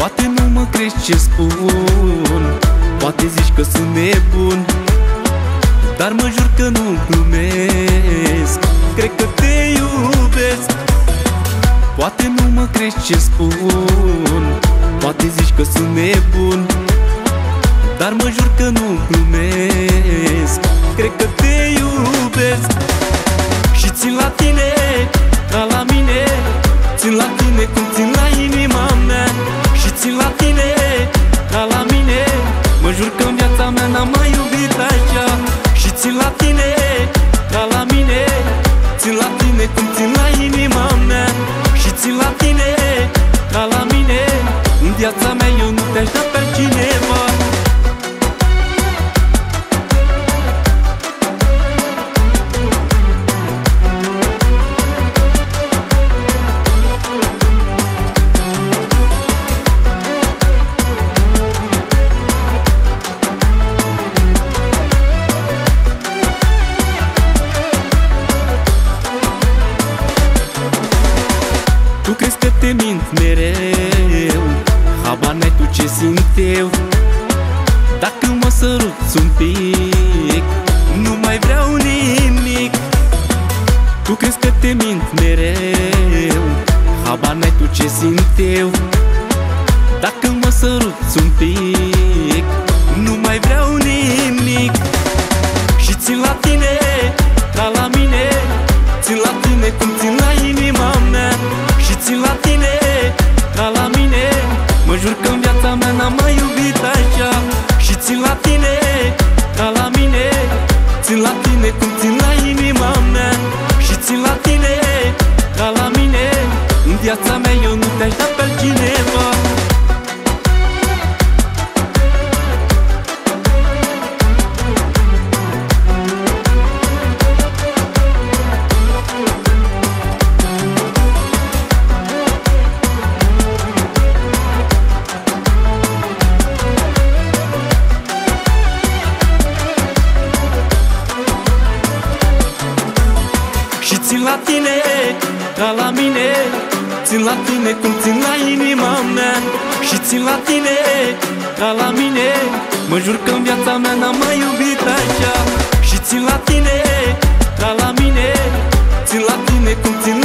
Poate nu mă crezi ce spun Poate zici că sunt nebun Dar mă jur că nu glumesc Cred că te iubesc Poate nu mă crezi ce spun Poate zici că sunt nebun Dar mă jur că nu glumesc Cred că te iubesc Și țin la tine silatine Calamine Mă jur că în viața mea n-am mai iubit așa Și țin la tine, ca la mine Țin la tine cum țin la inima mea Și țin la tine, ca la mine În viața mea eu nu te-aș da pe cine uf mereu Habanetul ce simt eu Dacă mă săruți un pic Nu mai vreau nimic Tu crezi că te mint mereu Habanetul ce simt eu Dacă mă săruți un pic Nu mai vreau nimic Și țin la tine ca la mine Țin la tine cum țin la inima mea Și țin la tine Mă jur că în viața mea n-am mai iubit așa Și țin la tine, ca la mine Țin la tine cum țin la inima mea Și țin la tine, ca la mine În viața mea eu Sin latine, galamine Sin latine, cum țin la inima mea Și țin la tine, ca la mine Mă jur că în viața mea n-am mai iubit așa Și țin la tine, ca la mine Țin la tine cum țin